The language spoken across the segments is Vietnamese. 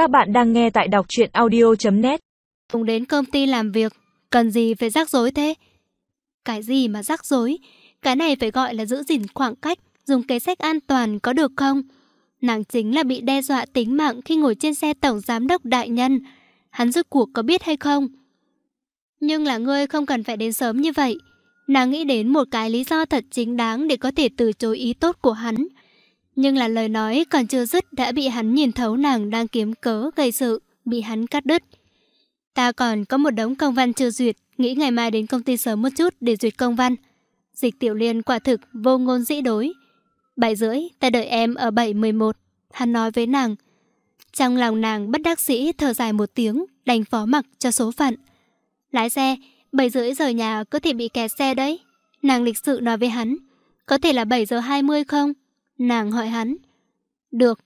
Các bạn đang nghe tại đọc truyện audio.net Cùng đến công ty làm việc, cần gì phải rắc rối thế? Cái gì mà rắc rối? Cái này phải gọi là giữ gìn khoảng cách, dùng kế sách an toàn có được không? Nàng chính là bị đe dọa tính mạng khi ngồi trên xe tổng giám đốc đại nhân. Hắn rốt cuộc có biết hay không? Nhưng là ngươi không cần phải đến sớm như vậy. Nàng nghĩ đến một cái lý do thật chính đáng để có thể từ chối ý tốt của hắn. Nhưng là lời nói còn chưa dứt đã bị hắn nhìn thấu nàng đang kiếm cớ gây sự, bị hắn cắt đứt. Ta còn có một đống công văn chưa duyệt, nghĩ ngày mai đến công ty sớm một chút để duyệt công văn. Dịch tiểu liên quả thực vô ngôn dĩ đối. Bảy rưỡi, ta đợi em ở bảy mười một. Hắn nói với nàng. Trong lòng nàng bất đắc dĩ thở dài một tiếng, đành phó mặc cho số phận. Lái xe, bảy rưỡi giờ nhà có thể bị kẹt xe đấy. Nàng lịch sự nói với hắn. Có thể là 7 giờ 20 không? Nàng hỏi hắn. Được.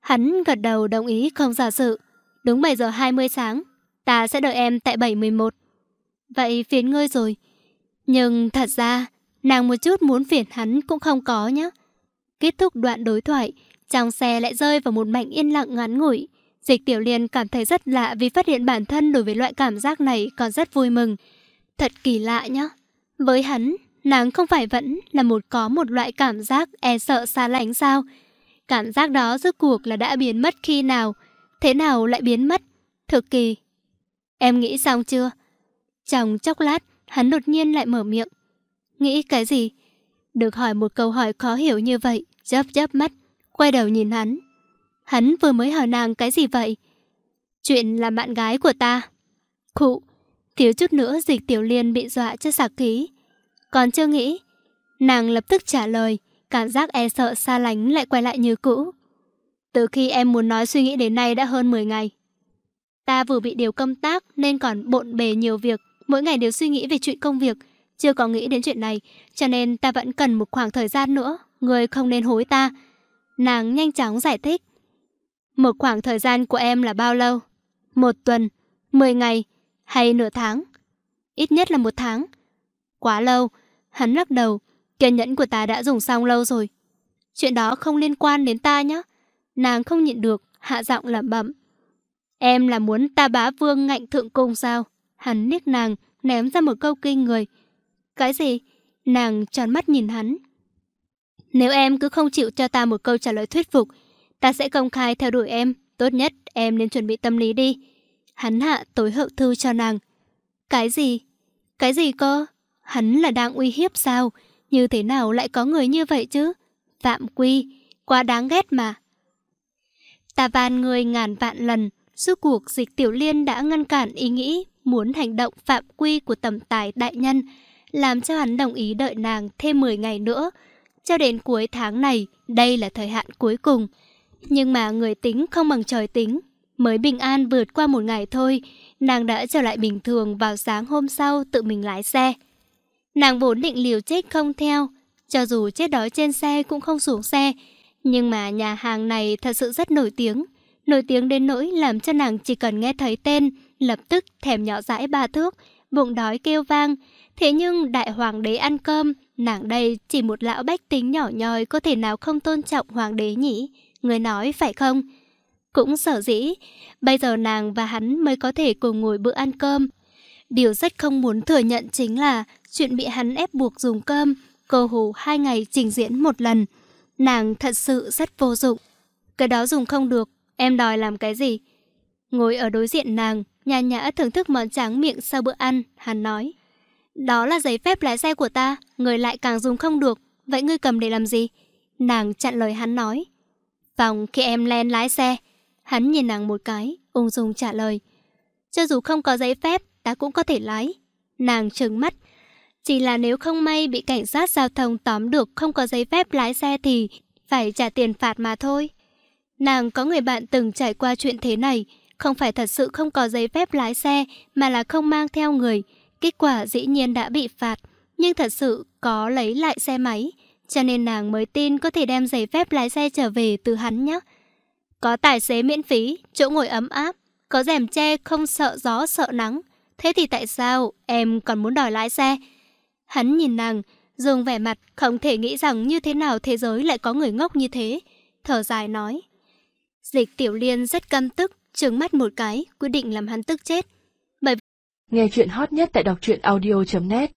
Hắn gật đầu đồng ý không giả sự. Đúng 7 giờ 20 sáng. Ta sẽ đợi em tại 711. Vậy phiền ngươi rồi. Nhưng thật ra, nàng một chút muốn phiền hắn cũng không có nhé. Kết thúc đoạn đối thoại, trong xe lại rơi vào một mảnh yên lặng ngắn ngủi. Dịch tiểu liên cảm thấy rất lạ vì phát hiện bản thân đối với loại cảm giác này còn rất vui mừng. Thật kỳ lạ nhá. Với hắn, nàng không phải vẫn là một có một loại cảm giác e sợ xa lánh sao? Cảm giác đó rốt cuộc là đã biến mất khi nào? Thế nào lại biến mất? Thực kỳ. Em nghĩ xong chưa? Trong chốc lát, hắn đột nhiên lại mở miệng. Nghĩ cái gì? Được hỏi một câu hỏi khó hiểu như vậy, chớp chớp mắt, quay đầu nhìn hắn. Hắn vừa mới hỏi nàng cái gì vậy? Chuyện là bạn gái của ta. Khụ, thiếu chút nữa dịch tiểu liên bị dọa cho sạc ký. Còn chưa nghĩ. Nàng lập tức trả lời, cảm giác e sợ xa lánh lại quay lại như cũ. Từ khi em muốn nói suy nghĩ đến nay đã hơn 10 ngày. Ta vừa bị điều công tác nên còn bộn bề nhiều việc, mỗi ngày đều suy nghĩ về chuyện công việc, chưa có nghĩ đến chuyện này, cho nên ta vẫn cần một khoảng thời gian nữa, người không nên hối ta. Nàng nhanh chóng giải thích. Một khoảng thời gian của em là bao lâu? Một tuần, mười ngày, hay nửa tháng? Ít nhất là một tháng. Quá lâu, hắn lắc đầu, kiên nhẫn của ta đã dùng xong lâu rồi. Chuyện đó không liên quan đến ta nhé. Nàng không nhịn được, hạ giọng lẩm bẩm. Em là muốn ta bá vương ngạnh thượng cung sao? Hắn liếc nàng, ném ra một câu kinh người. Cái gì? Nàng tròn mắt nhìn hắn. Nếu em cứ không chịu cho ta một câu trả lời thuyết phục, ta sẽ công khai theo đuổi em. Tốt nhất em nên chuẩn bị tâm lý đi. Hắn hạ tối hậu thư cho nàng. Cái gì? Cái gì cơ? Hắn là đang uy hiếp sao? Như thế nào lại có người như vậy chứ? Phạm quy, quá đáng ghét mà. Ta van người ngàn vạn lần, suốt cuộc dịch tiểu liên đã ngăn cản ý nghĩ muốn hành động phạm quy của tầm tài đại nhân, làm cho hắn đồng ý đợi nàng thêm 10 ngày nữa. Cho đến cuối tháng này, đây là thời hạn cuối cùng. Nhưng mà người tính không bằng trời tính. Mới bình an vượt qua một ngày thôi, nàng đã trở lại bình thường vào sáng hôm sau tự mình lái xe. Nàng vốn định liều chết không theo, cho dù chết đói trên xe cũng không xuống xe. Nhưng mà nhà hàng này thật sự rất nổi tiếng. Nổi tiếng đến nỗi làm cho nàng chỉ cần nghe thấy tên, lập tức thèm nhỏ dãi ba thước, bụng đói kêu vang. Thế nhưng đại hoàng đế ăn cơm, nàng đây chỉ một lão bách tính nhỏ nhoi có thể nào không tôn trọng hoàng đế nhỉ? Người nói phải không? Cũng sở dĩ, bây giờ nàng và hắn mới có thể cùng ngồi bữa ăn cơm. Điều rất không muốn thừa nhận chính là chuyện bị hắn ép buộc dùng cơm, cơ hồ hai ngày trình diễn một lần. Nàng thật sự rất vô dụng. Cái đó dùng không được, em đòi làm cái gì? Ngồi ở đối diện nàng, nhà nhã thưởng thức món tráng miệng sau bữa ăn, hắn nói. Đó là giấy phép lái xe của ta, người lại càng dùng không được, vậy ngươi cầm để làm gì? Nàng chặn lời hắn nói. Phòng khi em len lái xe. Hắn nhìn nàng một cái, ung dung trả lời. Cho dù không có giấy phép, ta cũng có thể lái. Nàng trừng mắt. Chỉ là nếu không may bị cảnh sát giao thông tóm được không có giấy phép lái xe thì phải trả tiền phạt mà thôi. Nàng có người bạn từng trải qua chuyện thế này, không phải thật sự không có giấy phép lái xe mà là không mang theo người. Kết quả dĩ nhiên đã bị phạt, nhưng thật sự có lấy lại xe máy. Cho nên nàng mới tin có thể đem giấy phép lái xe trở về từ hắn nhé. Có tài xế miễn phí, chỗ ngồi ấm áp, có rèm che không sợ gió sợ nắng. Thế thì tại sao em còn muốn đòi lái xe? Hắn nhìn nàng, dùng vẻ mặt không thể nghĩ rằng như thế nào thế giới lại có người ngốc như thế. Thở dài nói. Dịch tiểu liên rất căm tức, trừng mắt một cái, quyết định làm hắn tức chết. Bởi Nghe chuyện hot nhất tại đọc truyện audio.net